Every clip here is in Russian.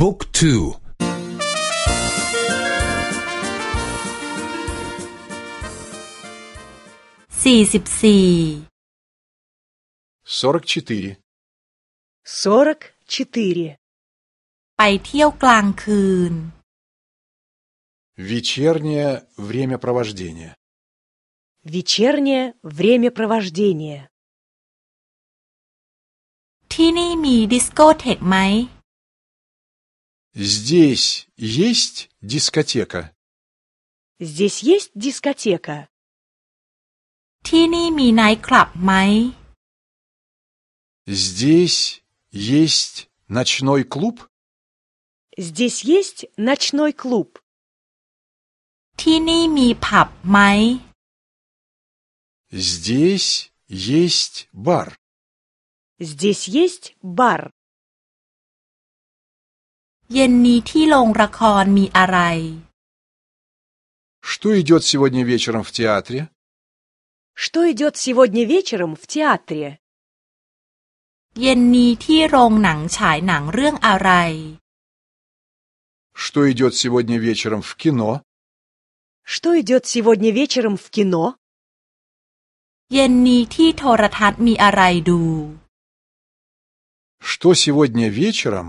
บุ๊กทูสี่สิบสี่ сорок четыре, сорок четыре, ไปเที่ยวกลางคืน вечернее времяпровождение, вечернее времяпровождение. ที่นี่มีดิสโก้เทกไหม здесь есть дискотека, Здесь есть дискотека. ที่นี่มีไนท์คลับไหม здесь есть ночной клуб, Здесь есть ночной клуб. ที่นี่มีผับไหม здесь есть бар, Здесь есть бар. เย็นนี้ที่โรงละครมีอะไร что идет сегодня вечером в театре, Что идет сегодня вечером в театре? เย็นนี้ที่โรงหนังฉายหนังเรื่องอะไร что идет сегодня вечером в кино, Что идет сегодня вечером в кино? เย็นนี้ที่โทรทัศน์มีอะไรดู что сегодня вечером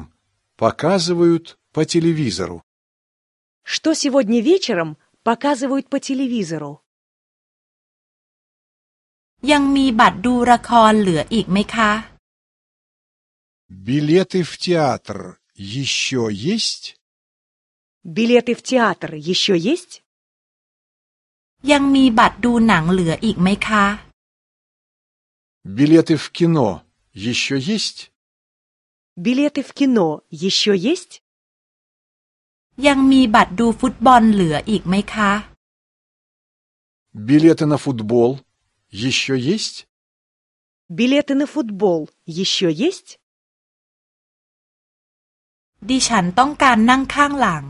показывают по телевизору. Что сегодня вечером показывают по телевизору? ยังมีบัตรดูละครเหลืออีกไหมคะ Билеты в театр еще есть? Билеты в театр еще есть? ยังมีบัตรดูหนังเหลืออีกไหมคะ Билеты в кино еще есть? Билеты в кино еще есть? ยังมีบัตรดูฟุตบอลเหลืออีกไหมคะ Билеты на футбол еще есть? Билеты на футбол еще есть? ดิฉันต้องการนั่งข้างหลัง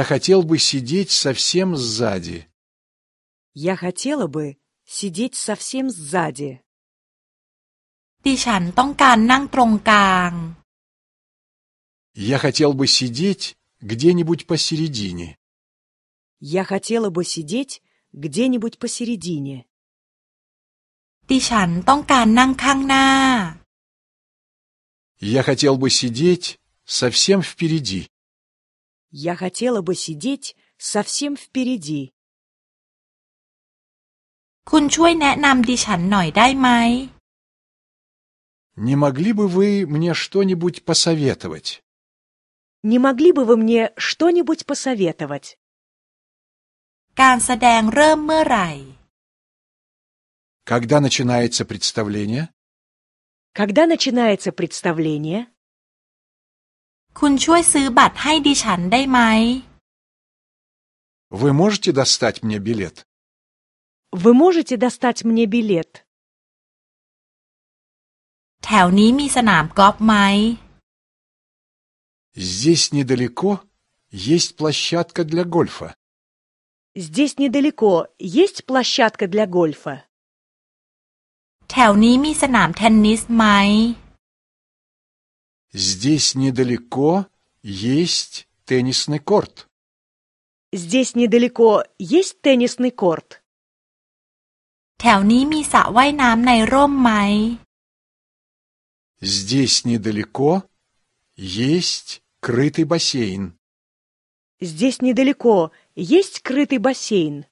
Я хотел бы сидеть совсем сзади. Я хотела бы сидеть совсем сзади. ดิฉันต้องการนั่งตรงกลาง Я хотел бы сидеть где-нибудь посередине. Я хотела бы сидеть где-нибудь посередине. ดิฉันต้องการนั่งข้างหน้า Я хотел бы сидеть совсем впереди. Я хотела бы сидеть совсем впереди. คุณช่วยแนะนำดิฉันหน่อยได้ไหม Не могли бы вы мне что-нибудь посоветовать? Не могли бы вы мне что-нибудь посоветовать? การแสดงเริ่มเมื่อไหร่ Когда начинается представление? Когда начинается представление? คุณช่วยซื้อบัตรให้ดิฉันได้ไหม Вы можете достать мне билет? Вы можете достать мне билет? แถวนี้มีสนามกอล์ฟไหม Здесь недалеко есть площадка для гольфа. Здесь недалеко есть площадка для гольфа. แถวนี้มีสนามเทนนิสไหม Здесь недалеко есть теннисный корт. Здесь недалеко есть теннисный корт. แถวนี้มีสระว่ายน้ำในร่มไหม Здесь недалеко есть крытый бассейн. Здесь недалеко есть крытый бассейн.